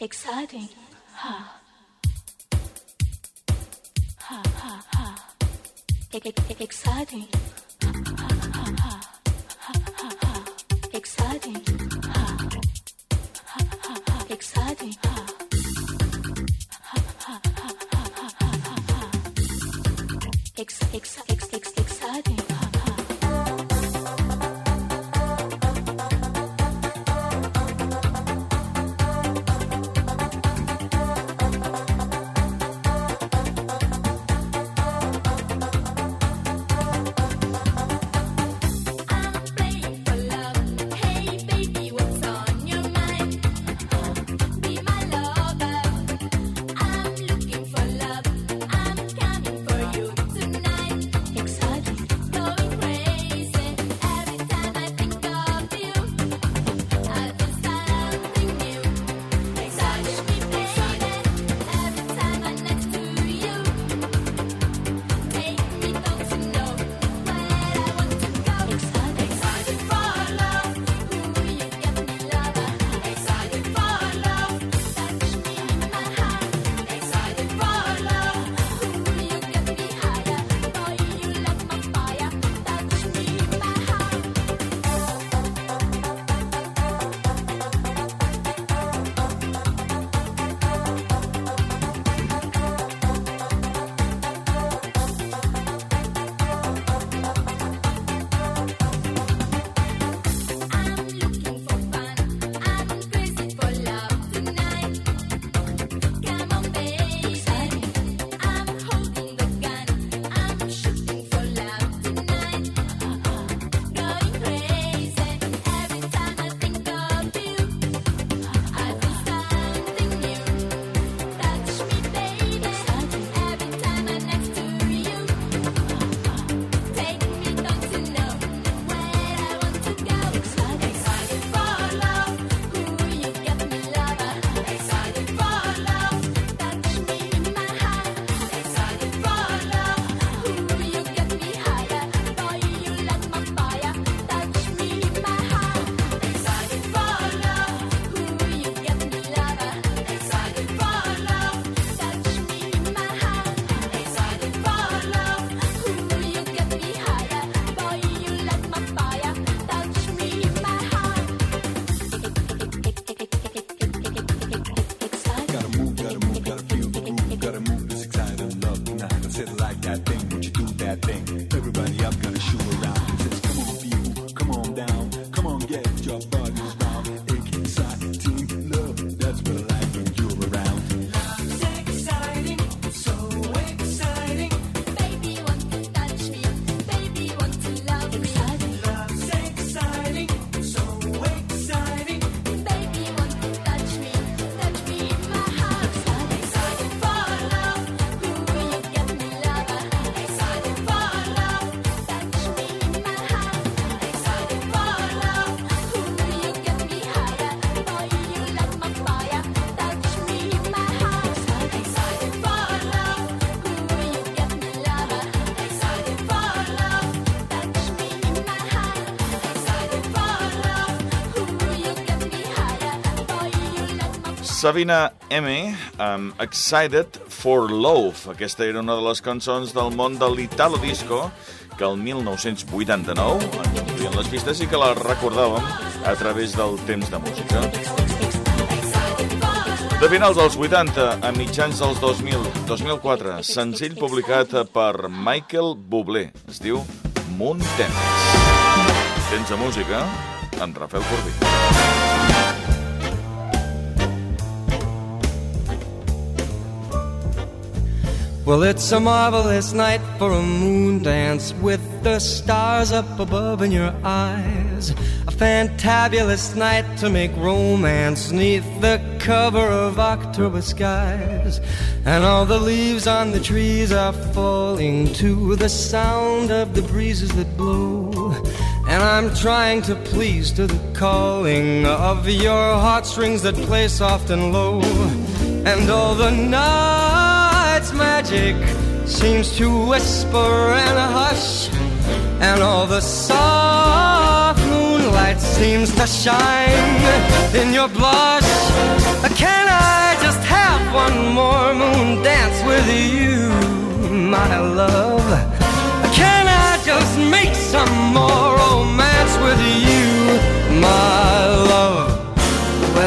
Exciting. Ha. Ha ha ha. Exciting. Ha ha ha ha. Ha ha. Exciting. Ha. Ha ha ha. Exciting. Ha ha ha ha ha ha ha. Ex ex Sabina M, amb Excited for Love. Aquesta era una de les cançons del món de l'Italo Disco que el 1989 ens omplia les pistes i que la recordàvem a través del temps de música. De finals dels 80 a mitjans dels 2000, 2004, senzill publicat per Michael Bublé. Es diu Moon Temps. Temps de música amb Rafael Corbí. Well, it's a marvelous night for a moon dance with the stars up above in your eyes. A fantabulous night to make romance neath the cover of October skies. And all the leaves on the trees are falling to the sound of the breezes that blow. And I'm trying to please to the calling of your heartstrings that play soft and low. And all the night's magic seems to whisper and hush. And all the soft moonlight seems to shine in your blush. Can I just have one more moon dance with you, my love? Can I just make some more romance with you, my love?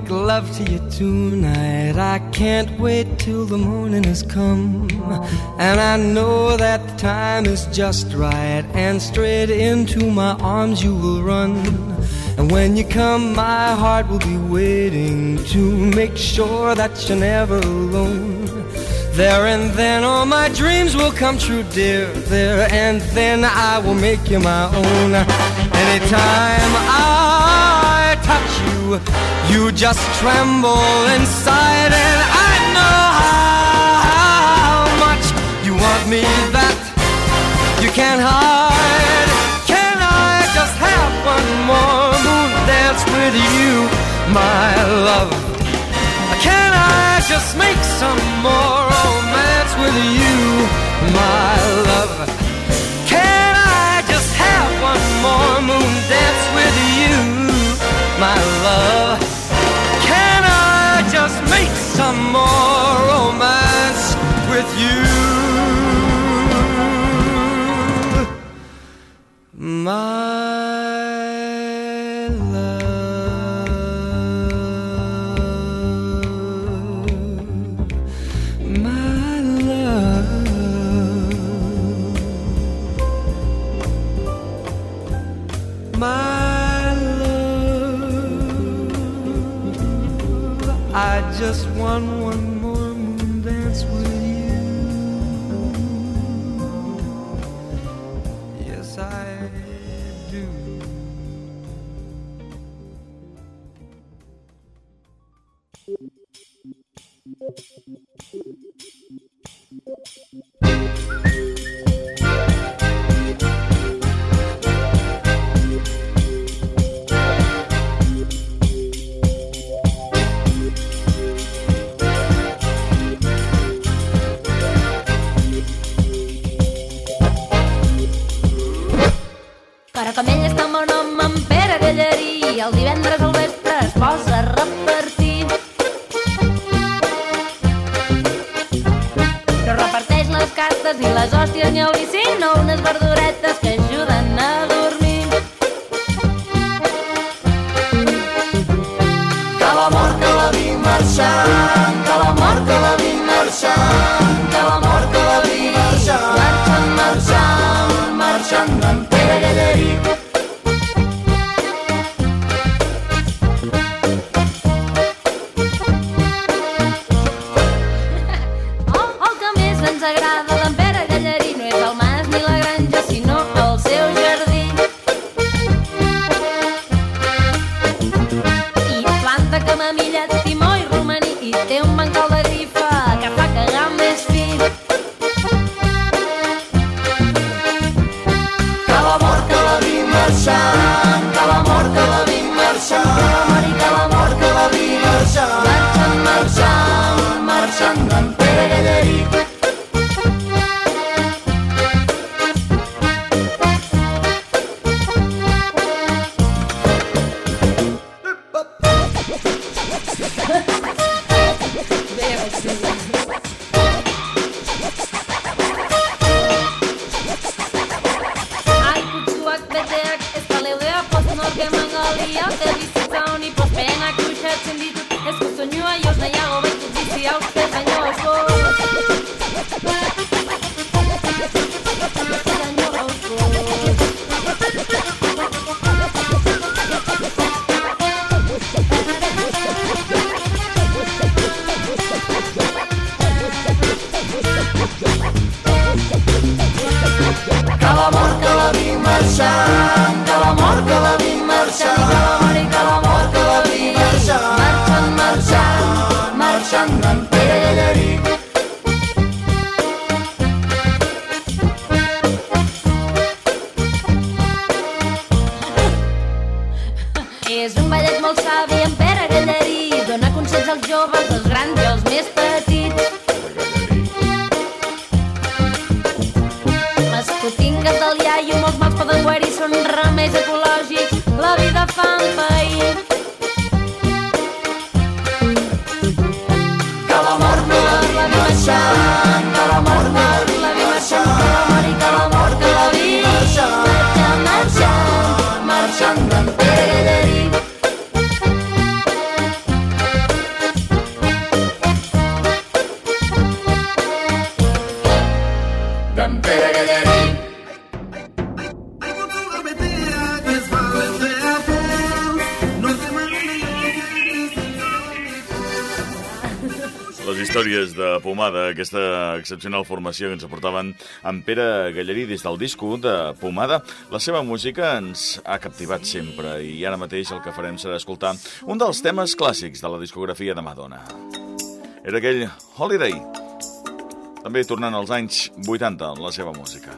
Make love to you tonight. I can't wait till the morning has come. And I know that the time is just right. And straight into my arms you will run. And when you come, my heart will be waiting to make sure that you're never alone. There and then all my dreams will come true, dear. There and then I will make you my own. Anytime I touch you, you just tremble inside, and I know how much you want me that you can't hide. Que l'amor que la vi marxant, que l'amor que la vi marxant, que l'amor que la vi marxant, marxant, marxant, marxant d'en És un ballet molt savi, en Pere Gallerí, dona consells als joves, als Les històries de Pomada, aquesta excepcional formació que ens aportaven en Pere Gallerí des del disco de Pomada. La seva música ens ha captivat sempre i ara mateix el que farem serà escoltar un dels temes clàssics de la discografia de Madonna. Era aquell Holiday, també tornant als anys 80 en la seva música.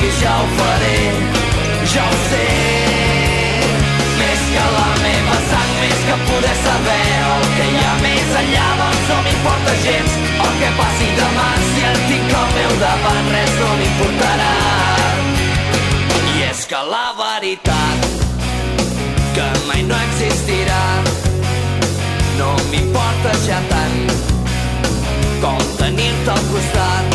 Vulguis ja ho faré. Ja ho sé. Més que la meva sang, més que poder saber el que hi ha més enllà, doncs no m'importa gens el que passi demà. Si el tinc al meu davant, res no m'importarà. I és que la veritat que mai no existirà no m'importa ja tant com tenir-te al costat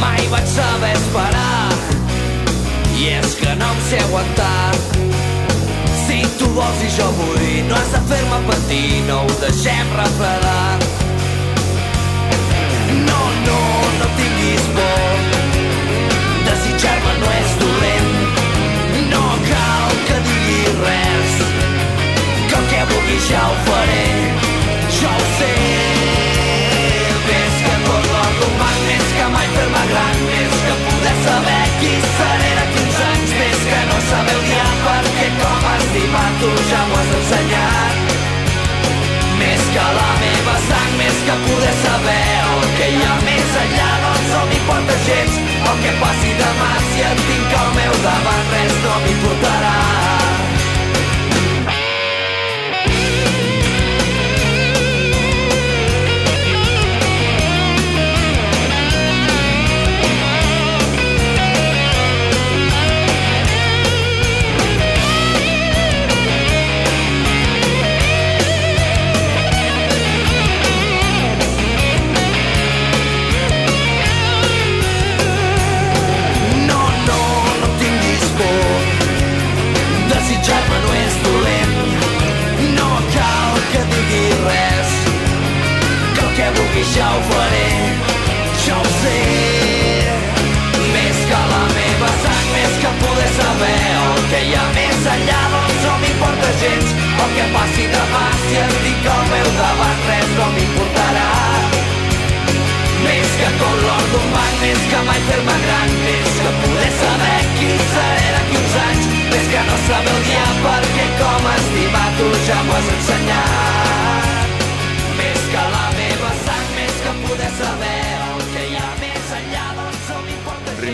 mai vaig saber esperar. I és que no em sé aguantar. Si tu vols i jo vull no has de fer-me patir no ho deixem refredar. No, no, no tinguis por. Desitjar-me no és dolent. No cal que diguis res que el que vulguis ja ho faré seré d'aquí uns anys més que no saber odiar perquè com estimar tu ja m'ho has ensenyat més que la meva sang, més que poder saber el que hi ha més enllà, doncs no m'importa gens el que passi demà, si et tinc al meu davant, res no m'importarà.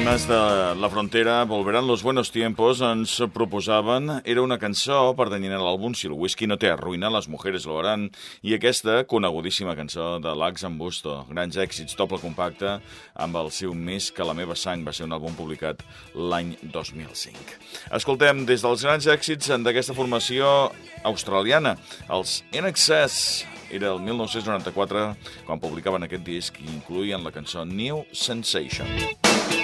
Ritmes de la frontera, Volverán los buenos tiempos, ens proposaven, era una cançó pertanyent a l'àlbum Si el whisky no te arruïna, les mujeres lo harán, i aquesta conegudíssima cançó de Lax en Busto, grans èxits, doble compacte, amb el seu Més que la meva sang, va ser un àlbum publicat l'any 2005. Escoltem des dels grans èxits d'aquesta formació australiana, els In Excess, era el 1994 quan publicaven aquest disc i incluïen la cançó New Sensation. Live,